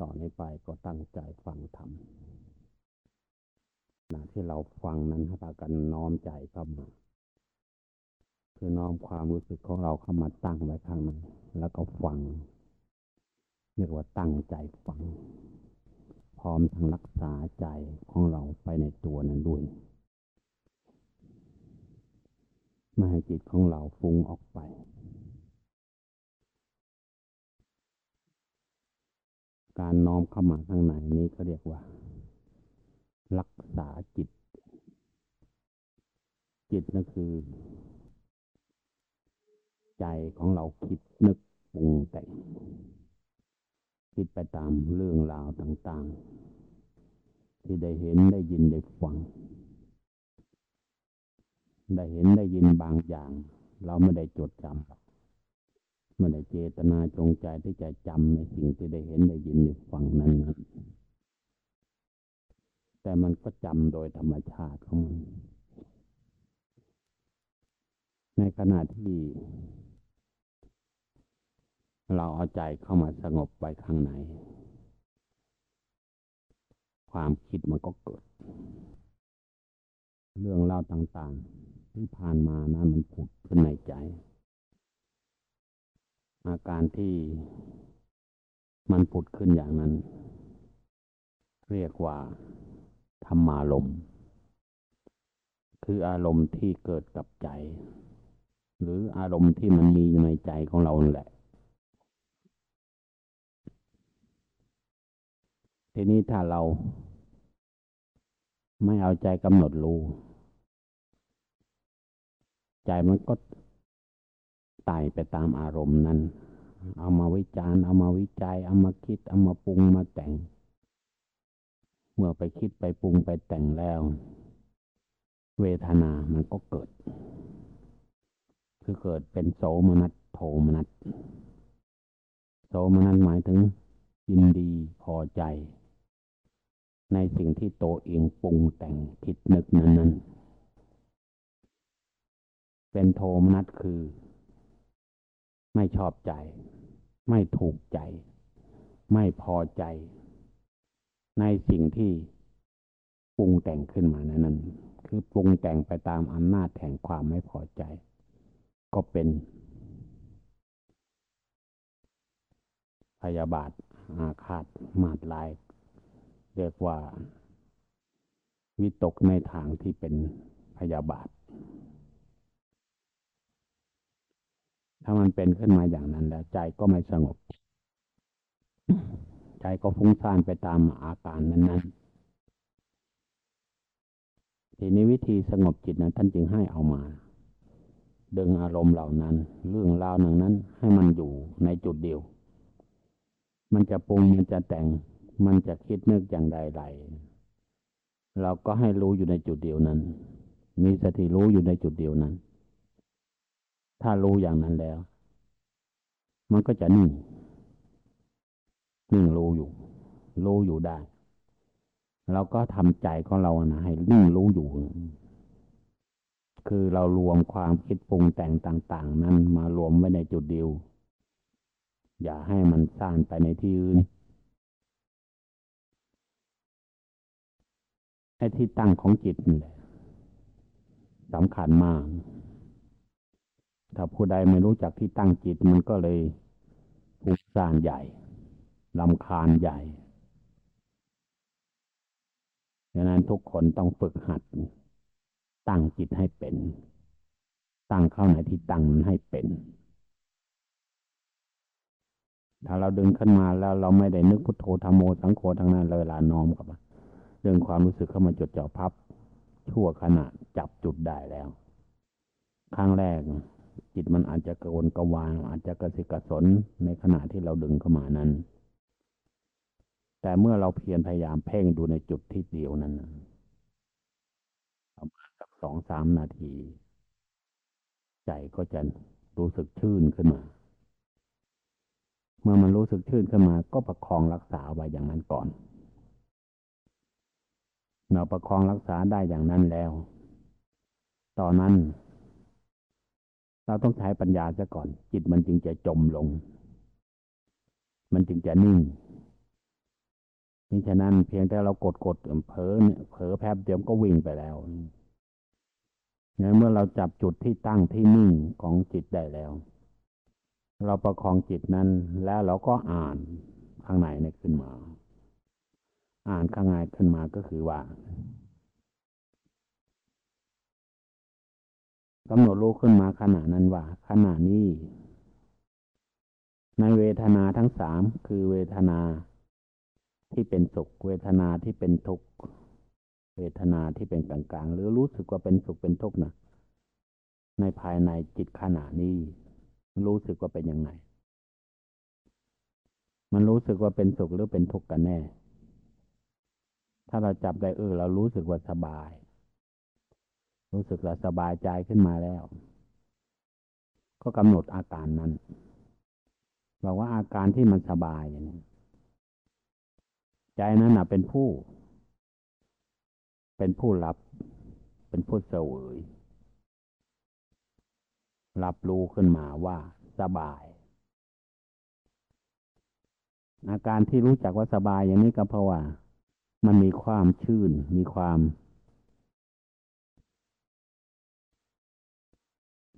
ต่อนนี้ไปก็ตั้งใจฟังธรรมนะที่เราฟังนั้นพากันน้อมใจเข้ามาคือน้อมความรู้สึกของเราเข้ามาตั้งไว้ข้างในแล้วก็ฟังเรียกว่าตั้งใจฟัง พร้อมทั้งรักษาใจของเราไปในตัวนั้นด้วยไม่ให้จิตของเราฟุ้งออกไป การน้อมเข้ามาข้างในนี้เขาเรียกว่า รักษาจิต จิตนั่นคือ ใจของเราคิดนึกปรุงแต่งคิดไปตามเรื่องราวต่าง ๆ ที่ได้เห็นได้ยินได้ฟัง ได้เห็นได้ยินบางอย่าง เราไม่ได้จดจำ ไม่ได้เจตนาจงใจที่จะจำในสิ่งที่ได้เห็นได้ยินได้ฟังนั้นนั้นแต่มันก็จำโดยธรรมชาติของมัน ในขณะที่ เราเอาใจเข้ามาสงบไว้ข้างใน ความคิดมันก็เกิด เรื่องเล่าต่าง ๆ ที่ผ่านมานั้นมันผุดขึ้นในใจ อาการที่มันผุดขึ้นอย่างนั้น เรียกว่า ธรรมารมณ์ คืออารมณ์ที่เกิดกับใจ หรืออารมณ์ที่มันมีในใจของเราแหละ ทีนี้ถ้าเรา ไม่เอาใจกำหนดรู้ ใจมันก็ ไต่ไปตามอารมณ์นั้น เอามาวิจารณ์เอามาวิจัย เอามาคิด เอามาปรุงมาแต่ง เมื่อไปคิดไปปรุงไปแต่งแล้ว เวทนามันก็เกิด คือเกิดเป็นโสมนัสโทมนัสโสมนัสหมายถึงยินดีพอใจ ในสิ่งที่โตเองปรุงแต่งคิดนึกนั้นนั้นเป็นโทมนัสคือ ไม่ชอบใจ ไม่ถูกใจ ไม่พอใจ ในสิ่งที่ปรุงแต่งขึ้นมานั้น คือปรุงแต่งไปตามอำนาจแห่งความไม่พอใจ ก็เป็น พยาบาทอาฆาตมาดลาย เรียกว่า วิตกในทางที่เป็นพยาบาท ถ้ามันเป็นขึ้นมาอย่างนั้นแล้วใจก็ไม่สงบ ใจก็ฟุ้งซ่านไปตามอาการนั้นๆ ทีนี้วิธีสงบจิตนะท่านจึงให้เอามา ดึงอารมณ์เหล่านั้น เรื่องราวหนึ่งนั้น ให้มันอยู่ในจุดเดียว มันจะปรุงมันจะแต่ง มันจะคิดนึกอย่างใดๆเราก็ให้รู้อยู่ในจุดเดียวนั้น มีสติรู้อยู่ในจุดเดียวนั้น ถ้ารู้อย่างนั้นแล้ว มันก็จะนิ่ง นิ่งรู้อยู่ รู้อยู่ได้เราก็ทำใจของเรานะให้นิ่งรู้อยู่ คือเรารวมความคิดปรุงแต่งต่าง ๆ นั้นมารวมไว้ในจุดเดียว อย่าให้มันซ่านไปในที่อื่นไอ้ที่ตั้งของจิตนี่แหละสำคัญมาก ถ้าผู้ใดไม่รู้จักที่ตั้งจิตมันก็เลยฟุ้งซ่านใหญ่ลำคาญใหญ่ดังนั้นทุกคนต้องฝึกหัด ตั้งจิตให้เป็น ตั้งเข้าในที่ตั้งมันให้เป็น ถ้าเราดึงขึ้นมาแล้วเราไม่ได้นึกพุทโธธรรมโมสังโฆทั้งนั้นเวลาน้อมกับเรื่องความรู้สึกเข้ามาจดจ่อพับ ชั่วขณะจับจุดได้แล้ว ครั้งแรก จิตมันอาจจะกระวนกระวายอาจจะกระสิกระสนในขณะที่เราดึงเข้ามานั้น แต่เมื่อเราเพียรพยายามเพ่งดูในจุดที่เดียวนั้นประมาณสักสองสามนาที ใจก็จะรู้สึกชื่นขึ้นมา เมื่อมันรู้สึกชื่นขึ้นมา ก็ประคองรักษาไว้อย่างนั้นก่อน เราประคองรักษาได้อย่างนั้นแล้ว ตอนนั้น เราต้องใช้ปัญญาซะก่อน จิตมันจึงจะจมลง มันจึงจะนิ่งมิฉะนั้นเพียงแต่เรากดกดเผลอเนี่ยเผลอแป๊บเดียวก็วิ่งไปแล้วงั้นเมื่อเราจับจุดที่ตั้งที่นิ่งของจิตได้แล้ว เราประคองจิตนั้น แล้วเราก็อ่านข้างในเนี่ยขึ้นมา อ่านข้างในขึ้นมาก็คือว่า กำหนดรู้ขึ้นมาขณะนั้นว่าขณะนี้ ในเวทนาทั้งสามคือเวทนาที่เป็นสุข เวทนาที่เป็นทุกข์เวทนาที่เป็นกลางๆ หรือรู้สึกว่าเป็นสุขเป็นทุกข์นะในภายในจิตขณะนี้ รู้สึกว่าเป็นยังไง มันรู้สึกว่าเป็นสุขหรือเป็นทุกข์กันแน่ ถ้าเราจับได้เออเรารู้สึกว่าสบาย รู้สึกเราสบายใจขึ้นมาแล้ว ก็กำหนดอาการนั้นบอกว่าอาการที่มันสบายอย่างนี้ใจนั้นนะเป็นผู้ เป็นผู้รับ เป็นผู้เสวยรับรู้ขึ้นมาว่าสบาย อาการที่รู้จักว่าสบายอย่างนี้ก็เพราะว่า มันมีความชื่น มีความ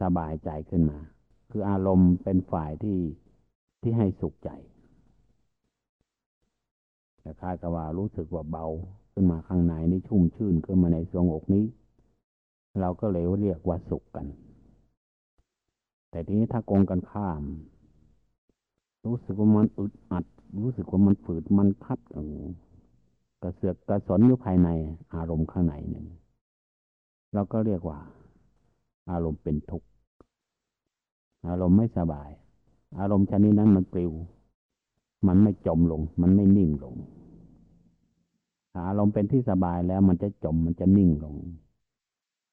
สบายใจขึ้นมา คืออารมณ์เป็นฝ่ายที่ที่ให้สุขใจแต่คล้ายกับว่ารู้สึกว่าเบาขึ้นมาข้างในนี่ชุ่มชื่นขึ้นมาในสวงอกนี้ เราก็เลยเรียกว่าสุขกัน แต่ทีนี้ถ้ากงกันข้าม รู้สึกว่ามันอึดอัด รู้สึกว่ามันฝืดมันคัดกระเสือกกระสนอยู่ภายในอารมณ์ข้างในเนี่ยเราก็เรียกว่า อารมณ์เป็นทุกข์ อารมณ์ไม่สบาย อารมณ์ชนิดนั้นมันปลิว มันไม่จมลง มันไม่นิ่งลงอารมณ์เป็นที่สบายแล้วมันจะจมมันจะนิ่งลง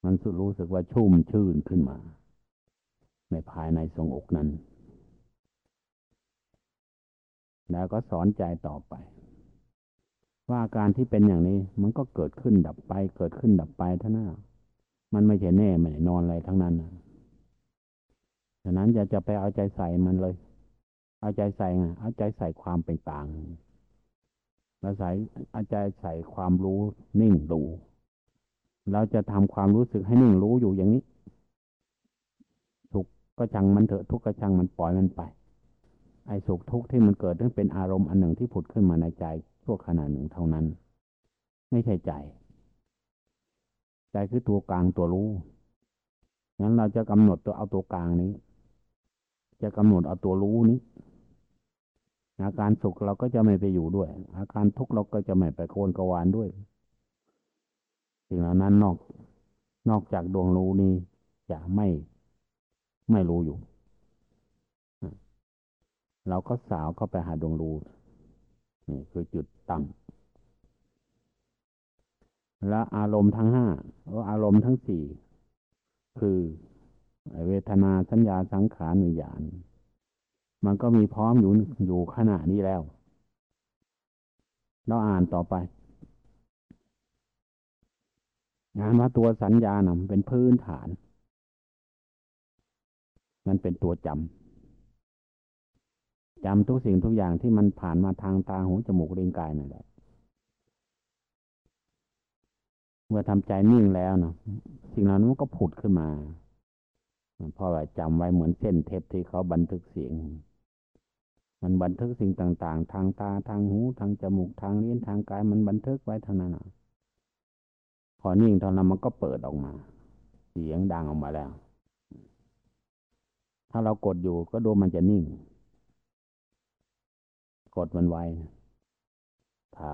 มันสุดรู้สึกว่าชุ่มชื่นขึ้นมา ในภายในทรงอกนั้น แล้วก็สอนใจต่อไป ว่าการที่เป็นอย่างนี้มันก็เกิดขึ้นดับไป เกิดขึ้นดับไปเท่านั้นมันไม่ใช่แน่ไม่นอนอะไรทั้งนั้น ฉะนั้นอย่าจะไปเอาใจใส่มันเลย เอาใจใส่ไงเอาใจใส่ความเป็นกลางเราใส่เอาใจใส่ความรู้นิ่งรู้เราจะทำความรู้สึกให้นิ่งรู้อยู่อย่างนี้ สุขก็จังมันเถอะทุกข์ก็จังมันปล่อยมันไป ไอ้สุขทุกข์ที่มันเกิดนั้นเป็นอารมณ์อันหนึ่งที่ผุดขึ้นมาในใจชั่วขณะหนึ่งเท่านั้น ไม่ใช่ใจ ใจคือตัวกลางตัวรู้งั้นเราจะกำหนดตัวเอาตัวกลางนี้ จะกำหนดเอาตัวรู้นี้อาการสุขเราก็จะไม่ไปอยู่ด้วย อาการทุกข์เราก็จะไม่ไปโคนกวานด้วยสิ่งเหล่านั้นนอกนอกจากดวงรู้นี้จะไม่ไม่รู้อยู่ เราก็สาวเข้าไปหาดวงรู้นี่คือจุดตั้งและอารมณ์ทั้งห้าอารมณ์ทั้งสี่คือ เวทนาสัญญาสังขารวิญญาณ มันก็มีพร้อมอยู่อยู่ขณะนี้แล้ว เราอ่านต่อไป งานว่าตัวสัญญานะมันเป็นพื้นฐาน มันเป็นตัวจำจำทุกสิ่งทุกอย่างที่มันผ่านมาทางตาหูจมูกลิ้นกายนั่นแหละเมื่อทำใจนิ่งแล้วเนาะสิ่งเหล่านั้นก็ผุดขึ้นมา เพราะว่าจำไว้เหมือนเส้นเทปที่เขาบันทึกเสียง มันบันทึกสิ่งต่าง ๆ ทางตาทางหูทางจมูกทางลิ้นทางกายมันบันทึกไว้เท่านั้นพอนิ่งเท่านั้นมันก็เปิดออกมา เสียงดังออกมาแล้ว ถ้าเรากดอยู่ก็ดูมันจะนิ่ง กดมันไว้ถ้า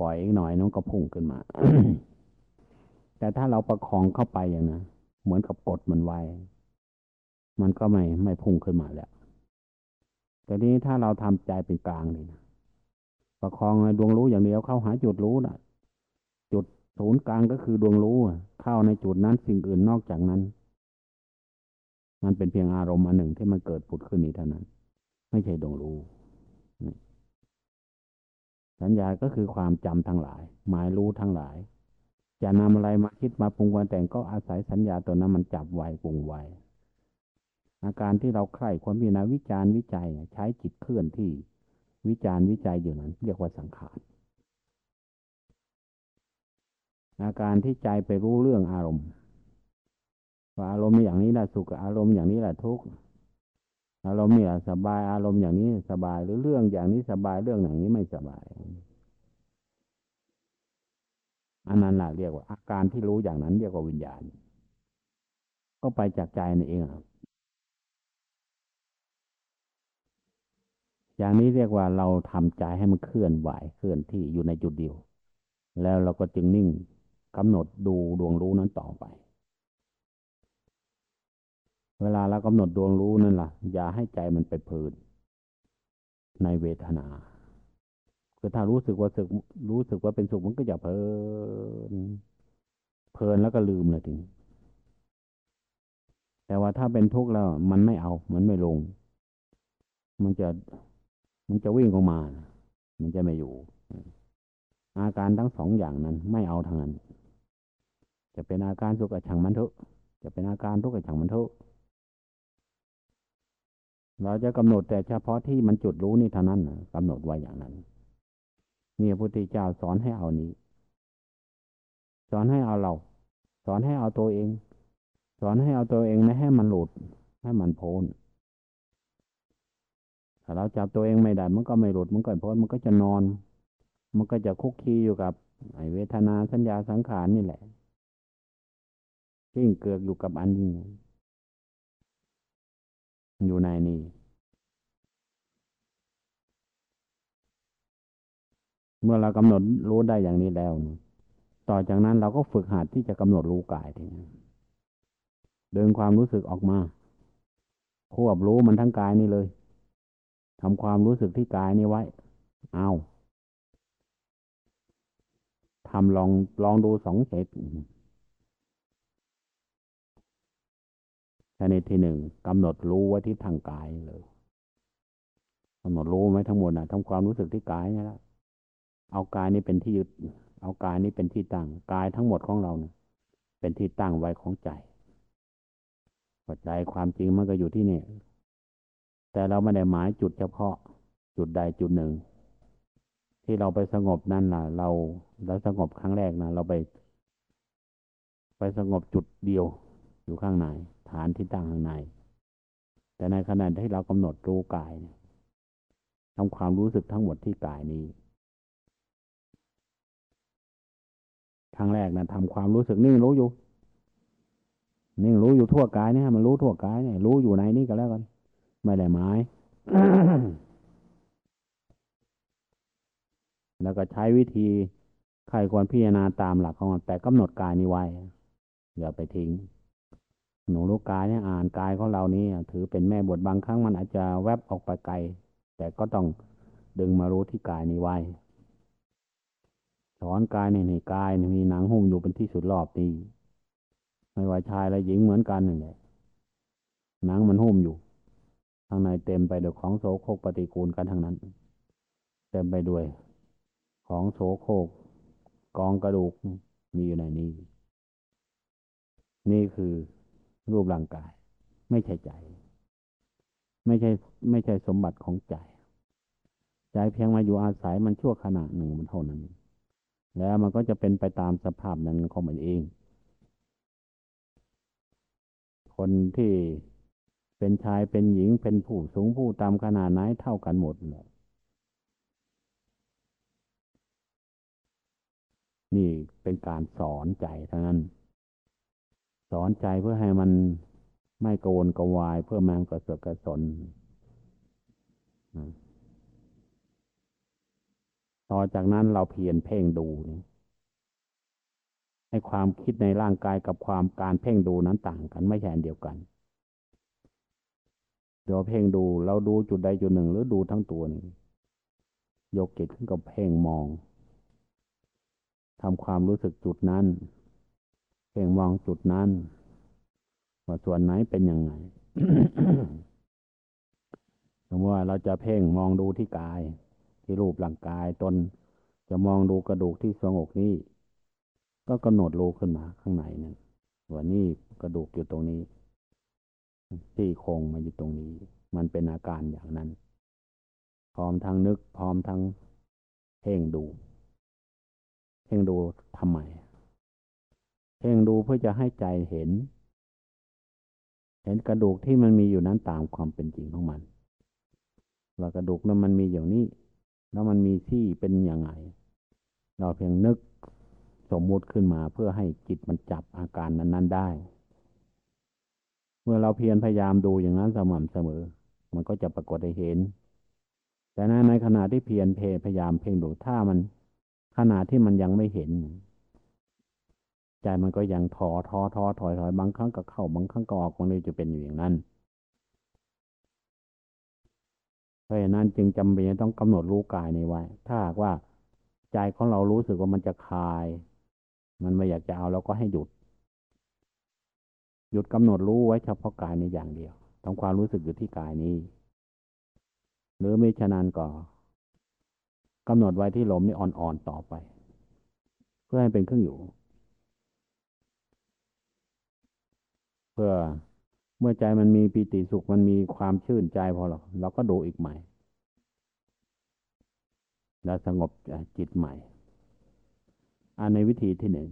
ปล่อยอีกหน่อยน้องก็พุ่งขึ้นมา แต่ถ้าเราประคองเข้าไปอย่างนะเหมือนกับกดมันไว้ มันก็ไม่ไม่พุ่งขึ้นมาแล้วแต่นี้ถ้าเราทำใจเป็นกลางเลยนะประคองดวงรู้อย่างเดียวเข้าหาจุดรู้นะจุดศูนย์กลางก็คือดวงรู้เข้าในจุดนั้นสิ่งอื่นนอกจากนั้น มันเป็นเพียงอารมณ์อันหนึ่งที่มันเกิดผุดขึ้นนี้เท่านั้น ไม่ใช่ดวงรู้สัญญาก็คือความจำทั้งหลาย หมายรู้ทั้งหลาย จะนำอะไรมาคิดมาปรุงวันแต่งก็อาศัยสัญญาตัวนั้นมันจับไว้ปรุงไว้ อาการที่เราใคร่ควรพิจารณาวิจารณ์วิจัยใช้จิตเคลื่อนที่วิจารณ์วิจัยอยู่นั้น เรียกว่าสังขารอาการที่ใจไปรู้เรื่องอารมณ์ว่าอารมณ์อย่างนี้แหละสุขอารมณ์อย่างนี้แหละทุกข์อารมณ์นี่แหละสบายอารมณ์อย่างนี้สบายหรือเรื่องอย่างนี้สบายเรื่องอย่างนี้ไม่สบาย อันนั้นแหละเรียกว่า อาการที่รู้อย่างนั้นเรียกว่าวิญญาณ ก็ไปจากใจนั่นเอง อย่างนี้เรียกว่าเราทำใจให้มันเคลื่อนไหวเคลื่อนที่อยู่ในจุดเดียว แล้วเราก็จึงนิ่งกำหนดดูดวงรู้นั้นต่อไป เวลาเรากำหนดดวงรู้นั่นล่ะ อย่าให้ใจมันไปเพลินในเวทนาคือถ้ารู้สึกว่าสึกรู้สึกว่าเป็นสุขมันก็อย่าเพลินเพลินแล้วก็ลืมเลยถึง แต่ว่าถ้าเป็นทุกข์แล้ว มันไม่เอา มันไม่ลง มันจะ มันจะวิ่งออกมา มันจะไม่อยู่ อาการทั้งสองอย่างนั้นไม่เอาทางนั้น จะเป็นอาการสุขกับฉังมันเถอะ จะเป็นอาการทุกข์กับฉังมันเถอะ เราจะกำหนดแต่เฉพาะที่มันจุดรู้นี่เท่านั้นกำหนดไว้อย่างนั้นนี่พระพุทธเจ้าสอนให้เอานี้ สอนให้เอาเรา สอนให้เอาตัวเอง สอนให้เอาตัวเองไม่ให้มันหลุด ให้มันพ้น ถ้าเราจับตัวเองไม่ได้ มันก็ไม่หลุด มันก็พ้นมันก็จะนอน มันก็จะคุกคีอยู่กับไอเวทนาสัญญาสังขารนี่แหละทิ้งเกือกอยู่กับอันนี้อยู่ในนี้เมื่อเรากำหนดรู้ได้อย่างนี้แล้ว ต่อจากนั้นเราก็ฝึกหัดที่จะกำหนดรู้กายทีนี้เดินความรู้สึกออกมา ควบรู้มันทั้งกายนี่เลย ทำความรู้สึกที่กายนี้ไว้ เอาทำลองลองดูสองเฉดชนิดที่หนึ่งกำหนดรู้ไว้ที่ทางกายเลยกำหนดรู้ไหมทั้งหมดนะทำความรู้สึกที่กายนี่และเอากายนี้เป็นที่ยึด เอากายนี้เป็นที่ตั้งกายทั้งหมดของเราเนี่ยเป็นที่ตั้งไว้ของใจปัจจัยความจริงมันก็อยู่ที่นี่ แต่เราไม่ได้หมายจุดเฉพาะจุดใดจุดหนึ่ง ที่เราไปสงบนั่นล่ะ เราเราสงบครั้งแรกนะเราไป ไปสงบจุดเดียวอยู่ข้างในฐานที่ตั้งข้างใน แต่ในขณะที่เรากำหนดรู้กายทำความรู้สึกทั้งหมดที่กายนี้ครั้งแรกนะทำความรู้สึกนิ่งรู้อยู่ นิ่งรู้อยู่ทั่วกายเนี่ยมันรู้ทั่วกายเนี่ยรู้อยู่ในนี้ก็แล้วกัน ไม่ได้หมาย แล้วก็ใช้วิธีใครควรพิจารณาตามหลักของมันแต่กำหนดกายนี้ไว้อย่าไปทิ้ง หนูรู้กายเนี่ยอ่านกายของเรานี้ถือเป็นแม่บทบางครั้งมันอาจจะแวบออกไปไกล แต่ก็ต้องดึงมารู้ที่กายนี้ไว้สอนกายในในกายมีหนังหุ้มอยู่เป็นที่สุดรอบนี้ไม่ว่าชายและหญิงเหมือนกันนี่แหละหนังมันหุ้มอยู่ ข้างในเต็มไปด้วยของโสโครกปฏิกูลกันทั้งนั้น เต็มไปด้วย ของโสโครกกองกระดูกมีอยู่ในนี้ นี่คือรูปร่างกาย ไม่ใช่ใจ ไม่ใช่ไม่ใช่สมบัติของใจ ใจเพียงมาอยู่อาศัยมันชั่วขณะหนึ่งมันเท่านั้น แล้วมันก็จะเป็นไปตามสภาพนั้นของมันเอง คนที่ เป็นชายเป็นหญิงเป็นผู้สูงผู้ต่ำขนาดไหนเท่ากันหมดเลยนี่เป็นการสอนใจทั้งนั้น สอนใจเพื่อให้มันไม่กวนกวาย เพื่อมันกระเสือกกระสนต่อจากนั้นเราเพียรเพ่งดูให้ความคิดในร่างกายกับความการเพ่งดูนั้นต่างกันไม่ใช่อันเดียวกัน เดี๋ยวเพ่งดูเราดูจุดใดจุดหนึ่ง หรือดูทั้งตัวนี่ยกจิตขึ้นกับเพ่งมองทำความรู้สึกจุดนั้นเพ่งมองจุดนั้นว่าส่วนไหนเป็นยังไงสมมติว่าเราจะเพ่งมองดูที่กาย ที่รูปร่างกายตนจะมองดูกระดูกที่สงบนี้ ก็กำหนดรูขึ้นมาข้างในนั่นว่านี่กระดูกอยู่ตรงนี้ ที่โครงมาอยู่ตรงนี้ มันเป็นอาการอย่างนั้น พร้อมทั้งนึก พร้อมทั้งเพ่งดูเพ่งดูทำไมเพ่งดูเพื่อจะให้ใจเห็น เห็นกระดูกที่มันมีอยู่นั้นตามความเป็นจริงของมัน ว่ากระดูกนั้นมันมีอย่างนี้ แล้วมันมีที่เป็นอยังไง เราเพียงนึกสมมุติขึ้นมาเพื่อให้จิตมันจับอาการนั้น ๆ ได้ เมื่อเราเพียรพยายามดูอย่างนั้นสม่ำเสมอ มันก็จะปรากฏให้เห็น แต่ในขณะที่เพียรเพพยายามเพ่งดูถ้ามันขณะที่มันยังไม่เห็น ใจมันก็ยังทอท้อท้อถอยถอยบางครั้งก็เข้าบางครั้งก็ออกมันเลยจะเป็นอยู่อย่างนั้นเพราะฉะนั้นจึงจำเป็นต้องกำหนดรู้กายในไว้ ถ้าหากว่าใจของเรารู้สึกว่ามันจะคลาย มันไม่อยากจะเอาเราก็ให้หยุด หยุดกำหนดรู้ไว้เฉพาะกายในอย่างเดียวทำความรู้สึกอยู่ที่กายนี้ หรือไม่ฉะนั้นก็กำหนดไว้ที่ลมนี่อ่อนๆต่อไป เพื่อให้เป็นเครื่องอยู่ เพื่อเมื่อใจมันมีปีติสุขมันมีความชื่นใจพอเราเราก็ดูอีกใหม่ แล้วสงบจิตใหม่อันในวิธีที่หนึ่ง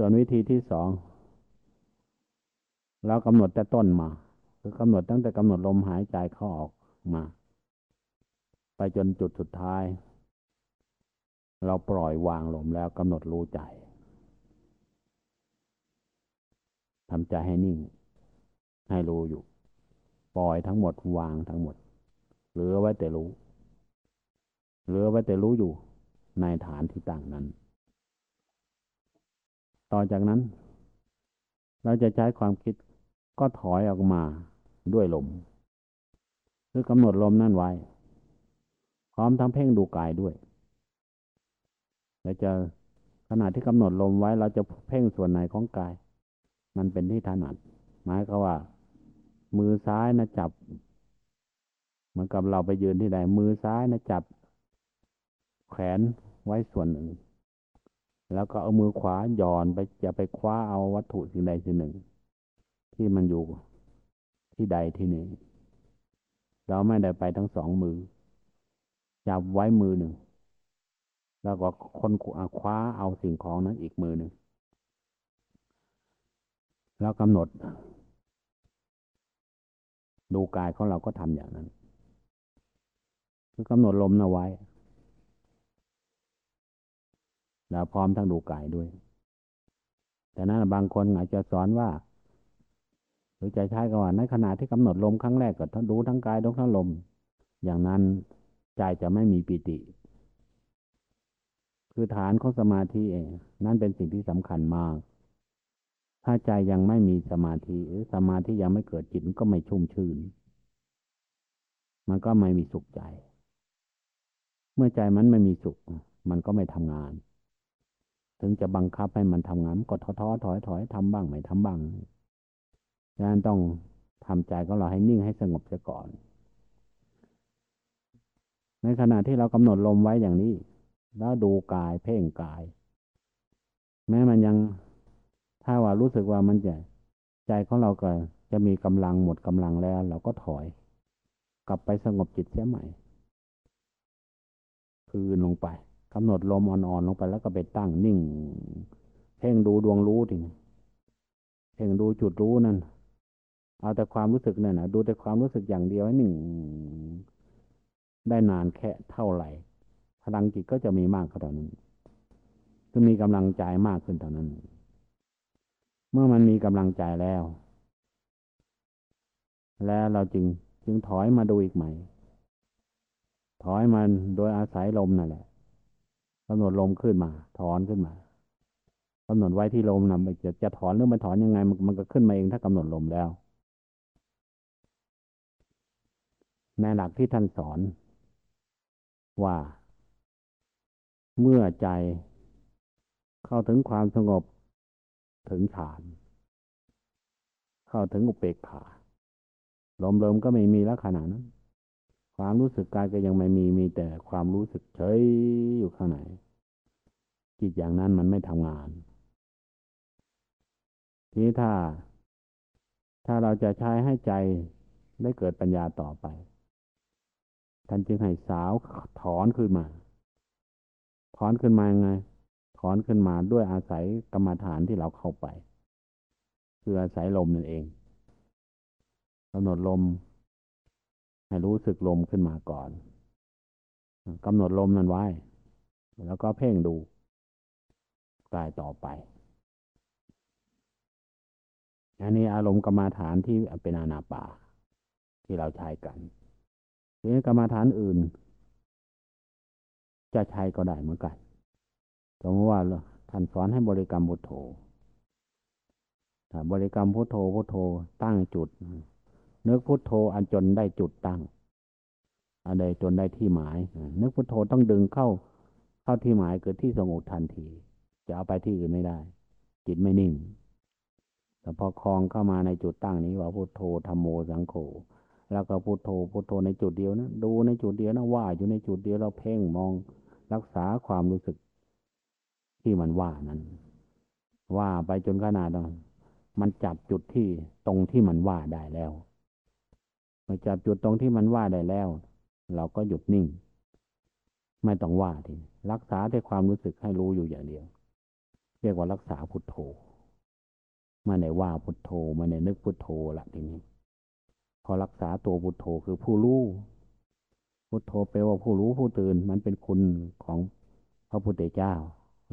ส่วนวิธีที่สองเรากำหนดแต่ต้นมา คือกำหนดตั้งแต่กำหนดลมหายใจเข้าออกมา ไปจนจุดสุดท้าย เราปล่อยวางลมแล้วกำหนดรู้ใจทำใจให้นิ่ง ให้รู้อยู่ ปล่อยทั้งหมดวางทั้งหมด เหลือไว้แต่รู้ เหลือไว้แต่รู้อยู่ในฐานที่ตั้งนั้น ต่อจากนั้น เราจะใช้ความคิดก็ถอยออกมาด้วยลมหรือกำหนดลมนั่นไว้ พร้อมทั้งเพ่งดูกายด้วยเราจะขณะที่กำหนดลมไว้ เราจะเพ่งส่วนไหนของกาย มันเป็นที่ถนัดหมายก็ว่า มือซ้ายนะจับ เหมือนกับเราไปยืนที่ใดมือซ้ายนะจับ แขนไว้ส่วนหนึ่ง แล้วก็เอามือขวาหย่อนไปจะไปคว้าเอาวัตถุสิ่งใดสิ่งหนึ่ง ที่มันอยู่ที่ใดที่หนึ่ง เราไม่ได้ไปทั้งสองมือ จับไว้มือหนึ่ง แล้วก็คนคว้าเอาสิ่งของนั้นอีกมือหนึ่ง แล้วกำหนด ดูกายของเราก็ทำอย่างนั้น คือกำหนดลมเอาไว้ แล้วพร้อมทั้งดูกายด้วย แต่นั้นบางคนอาจจะสอนว่า หรือใจใช้ก็ว่าในขณะที่กำหนดลมครั้งแรกก็ทั้งดูทั้งกายดูทั้งลม อย่างนั้นใจจะไม่มีปิติ คือฐานของสมาธิเองนั่นเป็นสิ่งที่สำคัญมาก ถ้าใจยังไม่มีสมาธิหรือสมาธิยังไม่เกิดจิตก็ไม่ชุ่มชื่น มันก็ไม่มีสุขใจ เมื่อใจมันไม่มีสุข มันก็ไม่ทำงาน ถึงจะบังคับให้มันทำงานก็ท้อท้อถอยถอยทำบ้างไม่ทำบ้างดังนั้นต้องทำใจของเราให้นิ่งให้สงบเสียก่อน ในขณะที่เรากำหนดลมไว้อย่างนี้ แล้วดูกายเพ่งกาย แม้มันยังถ้าว่ารู้สึกว่ามันจะใจของเราก็จะมีกำลังหมดกำลังแล้ว เราก็ถอย กลับไปสงบจิตเสียใหม่ คืนลงไป กำหนดลมอ่อนๆลงไปแล้วก็ไปตั้งนิ่ง เพ่งดูดวงรู้ทีนี้เพ่งดูจุดรู้นั่น เอาแต่ความรู้สึกนั่นนะดูแต่ความรู้สึกอย่างเดียวใหนึ่ง ได้นานแค่เท่าไหร่ พลังจิตก็จะมีมากเท่านั้นคือมีกำลังใจมากขึ้นเท่านั้น เมื่อมันมีกำลังใจแล้ว แล้วเราจึงจึงถอยมาดูอีกใหม่ ถอยมันโดยอาศัยลมนั่นแหละ กำหนดลมขึ้นมา ถอนขึ้นมากำหนดไว้ที่ลมนะจะจะถอนหรือไม่ถอนยังไง มันก็ขึ้นมาเองถ้ากำหนดลมแล้ว ในหลักที่ท่านสอน ว่า เมื่อใจเข้าถึงความสงบถึงฌาน เข้าถึงอุเบกขาลมลมก็ไม่มีแล้วขนาดนั้น ความรู้สึกกายก็ยังไม่มีมีแต่ความรู้สึกเฉยอยู่ข้างในจิตอย่างนั้นมันไม่ทำงาน ทีนี้ถ้า ถ้าเราจะใช้ให้ใจได้เกิดปัญญาต่อไป ท่านจึงให้สาวถอนขึ้นมา ถอนขึ้นมายังไง ถอนขึ้นมาด้วยอาศัยกรรมฐานที่เราเข้าไป คืออาศัยลมนั่นเองกำหนดลม ให้รู้สึกลมขึ้นมาก่อนกำหนดลมนั้นไว้ แล้วก็เพ่งดูกลายต่อไป อันนี้อารมณ์กรรมาฐานที่เป็นอานาปาที่เราใช้กันทีนี้กรรมาฐานอื่น จะใช้ก็ได้เหมือนกันสมมติว่าท่านสอนให้บริกรรมพุทโธถ้าบริกรรมพุทโธพุทโธตั้งจุด นึกพุทโธอันจนได้จุดตั้งอันใดจนได้ที่หมาย นึกพุทโธต้องดึงเข้า เข้าที่หมายเกิดที่สงบทันที จะเอาไปที่อื่นไม่ได้ จิตไม่นิ่ง แต่พอคลองเข้ามาในจุดตั้งนี้ว่าพุทโธธรรมโมสังโฆแล้วก็พุทโธพุทโธในจุดเดียวนะดูในจุดเดียวนะว่าอยู่ในจุดเดียวเราเพ่งมองรักษาความรู้สึก ที่มันว่านั้น ว่าไปจนขนาดมันจับจุดที่ตรงที่มันว่าได้แล้ว มาจับจุดตรงที่มันว่าได้แล้ว เราก็หยุดนิ่ง ไม่ต้องว่าทีรักษาแต่ความรู้สึกให้รู้อยู่อย่างเดียว เรียกว่ารักษาพุทโธม่ได้ว่าพุทโธม่ได้นึกพุทโธละทีนี้ พอรักษาตัวพุทโธคือผู้รู้พุทโธแปลว่าผู้รู้ผู้ตื่นมันเป็นคุณของพระพุทธเจ้า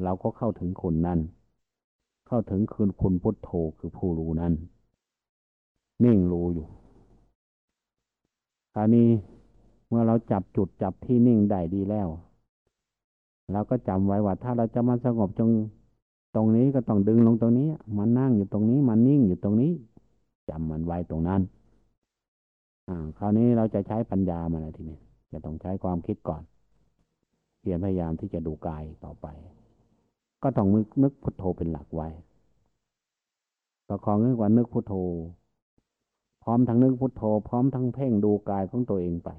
เราก็เข้าถึงคุณนั้น เข้าถึงคืนคุณพุทโธคือผู้รู้นั้นนิ่งรู้อยู่ คราวนี้เมื่อเราจับจุดจับที่นิ่งได้ดีแล้วเราก็จำไว้ว่าถ้าเราจะมาสงบจงตรงนี้ก็ต้องดึงลงตรงนี้มันนั่งอยู่ตรงนี้มันนิ่งอยู่ตรงนี้จำมันไว้ตรงนั้นอ่าคราวนี้เราจะใช้ปัญญามาทีนี้จะต้องใช้ความคิดก่อนเพียรพยายามที่จะดูกายต่อไป ก็ต้องนึกนึกพุทโธเป็นหลักไว้ประคองนึกว่านึกพุทโธ พร้อมทั้งนึกพุทโธพร้อมทั้งเพ่งดูกายของตัวเองไป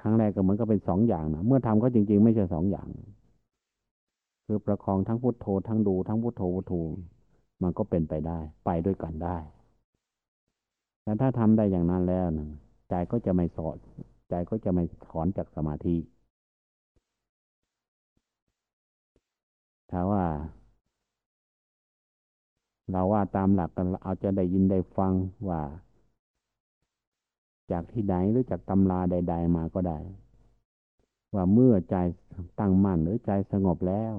ครั้งแรกก็เหมือนกับเป็นสองอย่างนะเมื่อทำก็จริง ๆ ไม่ใช่สองอย่าง คือประคองทั้งพุทโธทั้งดูทั้งพุทโธพุทโธมันก็เป็นไปได้ ไปด้วยกันได้แต่ถ้าทำได้อย่างนั้นแล้วนะใจก็จะไม่สอด ใจก็จะไม่ถอนจากสมาธิถ้าว่า เราว่าตามหลักกันเอาจะได้ยินได้ฟังว่า จากที่ใดหรือจากตำราใด ๆ มาก็ได้ ว่าเมื่อใจตั้งมั่นหรือใจสงบแล้ว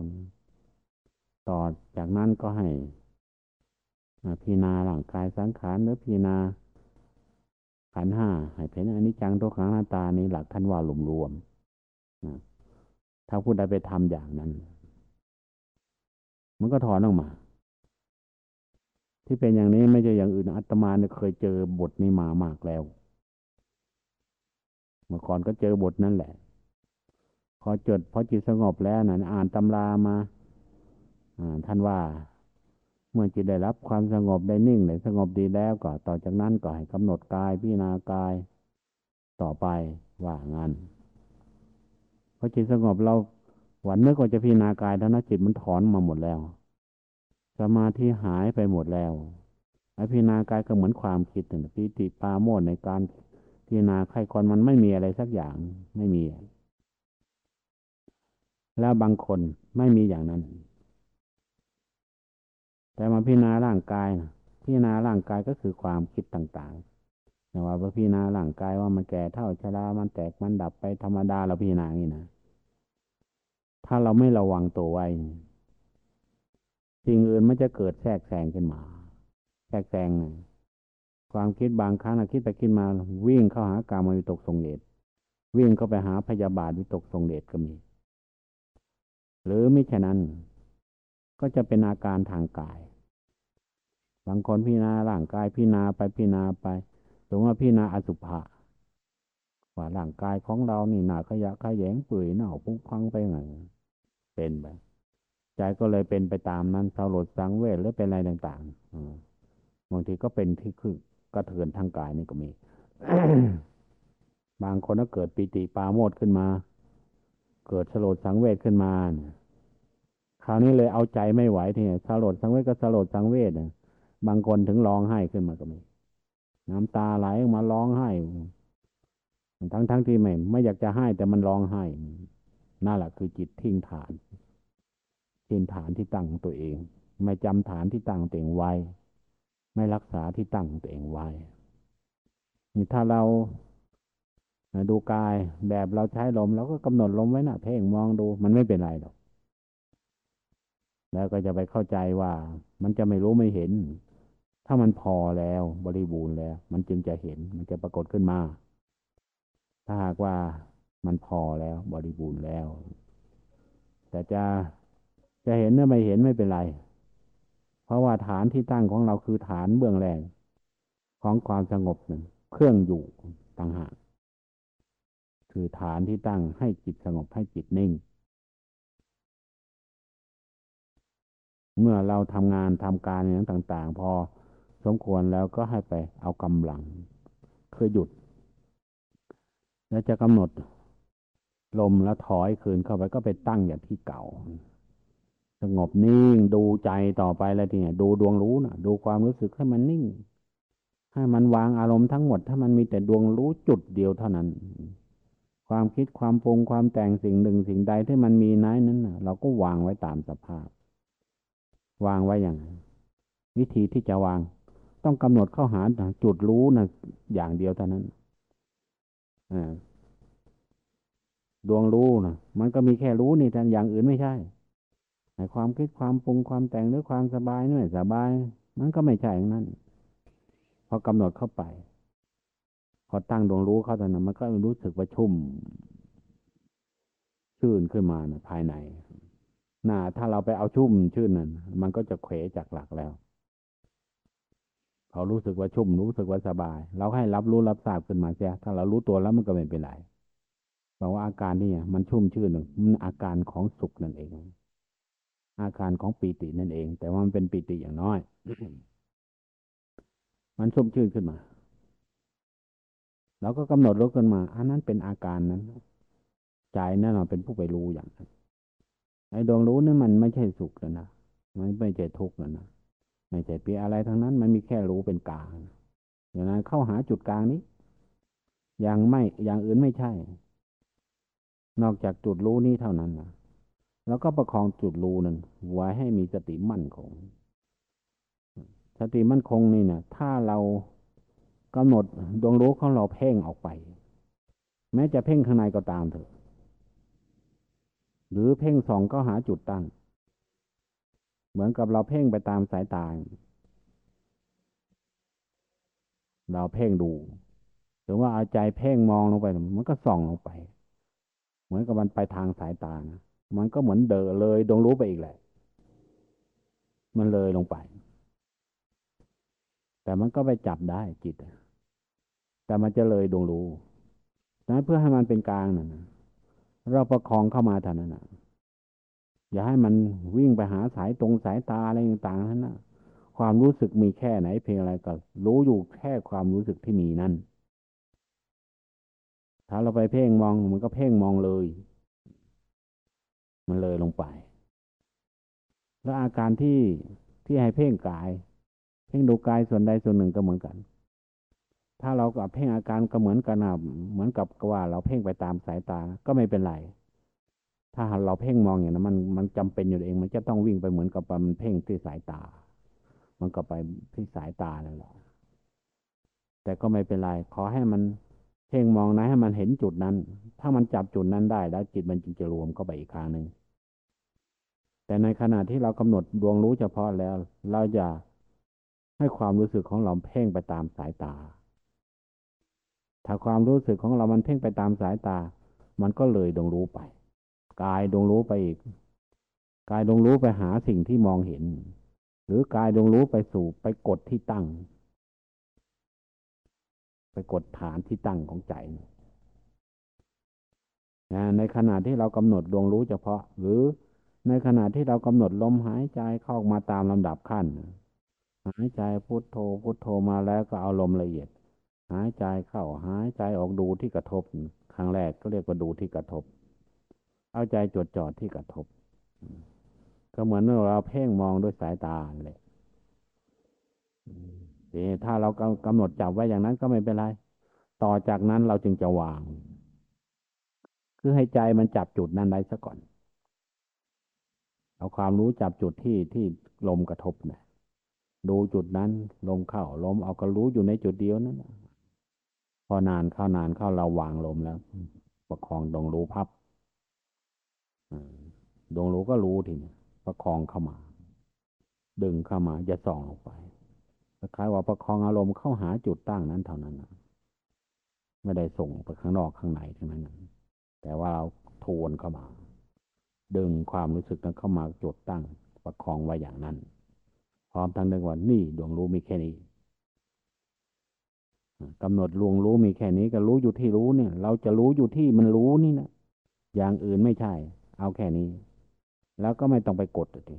ต่อจากนั้นก็ให้พิจารณาร่างกายสังขารหรือพิจารณาขันห้าให้เป็นอนิจจังทุกขังหน้าตานี้หลักท่านว่าหลมรวมถ้าผู้ใดไปทำอย่างนั้น มันก็ถอนออกมา ที่เป็นอย่างนี้ไม่ใช่อย่างอื่นอาตมาเนี่ยเคยเจอบทนี้มามากแล้ว เมื่อก่อนก็เจอบทนั่นแหละ พอจดพอจิตสงบแล้วนะอ่านตำรามาท่านว่า เมื่อจิตได้รับความสงบได้นิ่งได้สงบดีแล้วก็ต่อจากนั้นก็ให้กำหนดกายพิจารณากายต่อไปว่างั้นพอจิตสงบเราหวันเมื่อก่อนจะพิจารณากายแล้วนะจิตมันถอนมาหมดแล้ว สมาธิหายไปหมดแล้วอพิจารณากายก็เหมือนความคิดนึ่งปิติปาโมดในการพิจารณาใครคนมันไม่มีอะไรสักอย่างไม่มี แล้วบางคนไม่มีอย่างนั้น แต่มาพิจารณาร่างกายนะพิจารณาร่างกายก็คือความคิดต่างๆแต่ว่าพิจารณาร่างกายว่ามันแก่เท่าชรา มันแตกมันดับไปธรรมดาเราพิจารณางนี้นะ ถ้าเราไม่ระวังตัวไว้ สิ่งอื่นมันจะเกิดแทรกแซงขึ้นมา แทรกแซงนะความคิดบางครั้งคิดไปคิดมา วิ่งเข้าหาการมวิตกทรงเดชวิ่งเข้าไปหาพยาบาทวิตกทรงเดชก็มี หรือไม่ฉะนั้น ก็จะเป็นอาการทางกาย บางคนพิจารณาร่างกายพิจารณาไปพิจารณาไปสมมติว่าพิจารณาอสุภะว่าร่างกายของเรานี่หนาขยะขยแยงเปื่อยเน่าพุพังไปไงเป็นไป ใจก็เลยเป็นไปตามนั้นสลดสังเวชหรือเป็นอะไรต่างๆบางทีก็เป็นที่คือกระเทือนทางกายนี่ก็มี บางคนก็เกิดปิติปาโมดขึ้นมา เกิดสลดสังเวชขึ้นมาคราวนี้เลยเอาใจไม่ไหวทีนี้สลดสังเวชก็สลดสังเวชนะบางคนถึงร้องไห้ขึ้นมาก็มี น้ำตาไหลออกมาร้องไห้ ทั้งทั้งที่ไม่ไม่อยากจะให้แต่มันร้องไห้นั่นแหละคือจิตทิ้งฐาน ทิ้นฐานที่ตั้งตัวเอง ไม่จำฐานที่ตั้งตัวเองไว้ ไม่รักษาที่ตั้งตัวเองไว้นี่ถ้าเราดูกายแบบเราใช้ลมเราก็กำหนดลมไว้นะเพ่งมองดู มันไม่เป็นไรหรอก แล้วก็จะไปเข้าใจว่า มันจะไม่รู้ไม่เห็น ถ้ามันพอแล้วบริบูรณ์แล้ว มันจึงจะเห็น มันจะปรากฏขึ้นมา ถ้าหากว่ามันพอแล้วบริบูรณ์แล้ว แต่จะ จะเห็นหรือไม่เห็นไม่เป็นไร เพราะว่าฐานที่ตั้งของเราคือฐานเบื้องแรกของความสงบหนึ่งเครื่องอยู่ต่างหากคือฐานที่ตั้งให้จิตสงบให้จิตนิ่ง เมื่อเราทำงานทำการอย่างต่าง ๆ พอสมควรแล้วก็ให้ไปเอากำลัง คือหยุด แล้วจะกำหนด ลมแล้วถอยคืนเข้าไปก็ไปตั้งอย่างที่เก่า สงบนิ่งดูใจต่อไปแล้วทีเนี่ยดูดวงรู้นะดูความรู้สึกให้มันนิ่ง ให้มันวางอารมณ์ทั้งหมด ถ้ามันมีแต่ดวงรู้จุดเดียวเท่านั้น ความคิดความปรุงความแต่งสิ่งหนึ่งสิ่งใดที่มันมีน้ายนั้นเราก็วางไว้ตามสภาพ วางไว้อย่างวิธีที่จะวาง ต้องกำหนดเข้าหาจุดรู้นะอย่างเดียวเท่านั้นดวงรู้นะมันก็มีแค่รู้นี่แต่อย่างอื่นไม่ใช่ ความคิดความปรุงความแต่งหรือความสบายนี่สบาย มันก็ไม่ใช่อย่างนั้น พอกำหนดเข้าไป พอตั้งดวงรู้เข้าตอนนั้นมันก็รู้สึกว่าชุ่ม ชื่นขึ้นมานะภายในน่าถ้าเราไปเอาชุ่มชื่นนั่นมันก็จะเขวจากหลักแล้วเขารู้สึกว่าชุ่มรู้สึกว่าสบาย เราให้รับรู้รับทราบขึ้นมาเสียถ้าเรารู้ตัวแล้วมันก็ไม่เป็นไรบอกว่าอาการนี่มันชุ่มชื่นมันอาการของสุขนั่นเอง อาการของปีตินั่นเอง แต่ว่ามันเป็นปีติอย่างน้อย มันชุ่มชื่นขึ้นมาเราก็กำหนดรู้กันมาอันนั้นเป็นอาการนั้น ใจนั่นเราเป็นผู้ไปรู้อย่างนั้นไอ้ดวงรู้นี่มันไม่ใช่สุขแล้วนะมันไม่ใช่ทุกข์แล้วนะไม่ใช่เปียอะไรทั้งนั้น มันมีแค่รู้เป็นกลางอย่างนั้นเข้าหาจุดกลางนี้ อย่างไม่อย่างอื่นไม่ใช่ นอกจากจุดรู้นี้เท่านั้นนะ แล้วก็ประคองจุดรูนั้นไว้ให้มีสติมั่นคง สติมั่นคงนี่นะถ้าเรากำหนดดวงรู้ของเราเพ่งออกไป แม้จะเพ่งข้างในก็ตามเถอะ หรือเพ่งสองก็หาจุดตั้ง เหมือนกับเราเพ่งไปตามสายตา เราเพ่งดูหรือว่าเอาใจเพ่งมองลงไป มันก็ส่องลงไป เหมือนกับมันไปทางสายตานะ มันก็เหมือนเดอเลยดวงรู้ไปอีกแหละ มันเลยลงไป แต่มันก็ไปจับได้จิต แต่มันจะเลยดวงรู้นั้นเพื่อให้มันเป็นกลางน่ะเราประคองเข้ามาท่านั้นนะอย่าให้มันวิ่งไปหาสายตรงสายตาอะไรต่างๆนั้นนะความรู้สึกมีแค่ไหน เพียงอะไรก็รู้อยู่แค่ความรู้สึกที่มีนั่น ถ้าเราไปเพ่งมองมันก็เพ่งมองเลย มันเลยลงไป แล้วอาการที่ที่ให้เพ่งกาย เพ่งดูกายส่วนใดส่วนหนึ่งก็เหมือนกัน ถ้าเรากับเพ่งอาการก็เหมือนกันนะเหมือนกับว่าเราเพ่งไปตามสายตาก็ไม่เป็นไร ถ้าเราเพ่งมองอย่างนั้นมันมันจำเป็นอยู่เอง มันจะต้องวิ่งไปเหมือนกับมันเพ่งที่สายตา มันก็ไปที่สายตานั่นแหละแต่ก็ไม่เป็นไร ขอให้มันเพ่งมองนะให้มันเห็นจุดนั้น ถ้ามันจับจุดนั้นได้แล้วจิตมันจึงจะรวมเข้าไปอีกครั้งหนึ่ง แต่ในขณะที่เรากำหนดดวงรู้เฉพาะแล้ว เราจะให้ความรู้สึกของเราเพ่งไปตามสายตา ถ้าความรู้สึกของเรามันเพ่งไปตามสายตา มันก็เลยดวงรู้ไป กายดวงรู้ไปอีก กายดวงรู้ไปหาสิ่งที่มองเห็น หรือกายดวงรู้ไปสู่ไปกดที่ตั้ง ไปกดฐานที่ตั้งของใจในขณะที่เรากำหนดดวงรู้เฉพาะหรือ ในขณะที่เรากำหนดลมหายใจเข้ามาตามลำดับขั้น หายใจพุทโธพุทโธมาแล้วก็เอาลมละเอียด หายใจเข้าหายใจออกดูที่กระทบ ครั้งแรกก็เรียกว่าดูที่กระทบ เอาใจจดจ่อที่กระทบ ก็เหมือนเราเพ่งมองด้วยสายตาเลยถ้าเรากำหนดจับไว้อย่างนั้นก็ไม่เป็นไร ต่อจากนั้นเราจึงจะวาง คือให้ใจมันจับจุดนั้นได้ซะก่อน เอาความรู้จับจุดที่ที่ลมกระทบเนี่ยดูจุดนั้นลมเข้าลมเอาก็รู้อยู่ในจุดเดียวนั้นพอนานเข้านานเข้าเราวางลมแล้วประคองดวงรู้พับดวงรู้ก็รู้ทีนี้ประคองเข้ามา ดึงเข้ามาจะส่องลงไปคล้ายว่าประคองอารมณ์เข้าหาจุดตั้งนั้นเท่านั้นนะไม่ได้ส่งไปข้างนอกข้างในทั้งนั้น แต่ว่าเราทวนเข้ามา ดึงความรู้สึกนั้นเข้ามาจดตั้งประคองไว้อย่างนั้น พร้อมทั้งนึกว่านี่ดวงรู้มีแค่นี้กำหนดลวงรู้มีแค่นี้ก็รู้อยู่ที่รู้เนี่ย เราจะรู้อยู่ที่มันรู้นี่นะอย่างอื่นไม่ใช่ เอาแค่นี้ แล้วก็ไม่ต้องไปกดที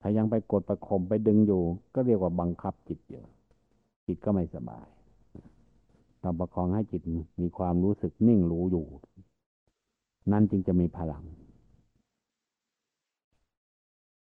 ถ้ายังไปกดประข่มไปดึงอยู่ ก็เรียกว่าบังคับจิตอยู่จิตก็ไม่สบายต้องประคองให้จิตมีความรู้สึกนิ่งรู้อยู่ นั่นจึงจะมีพลัง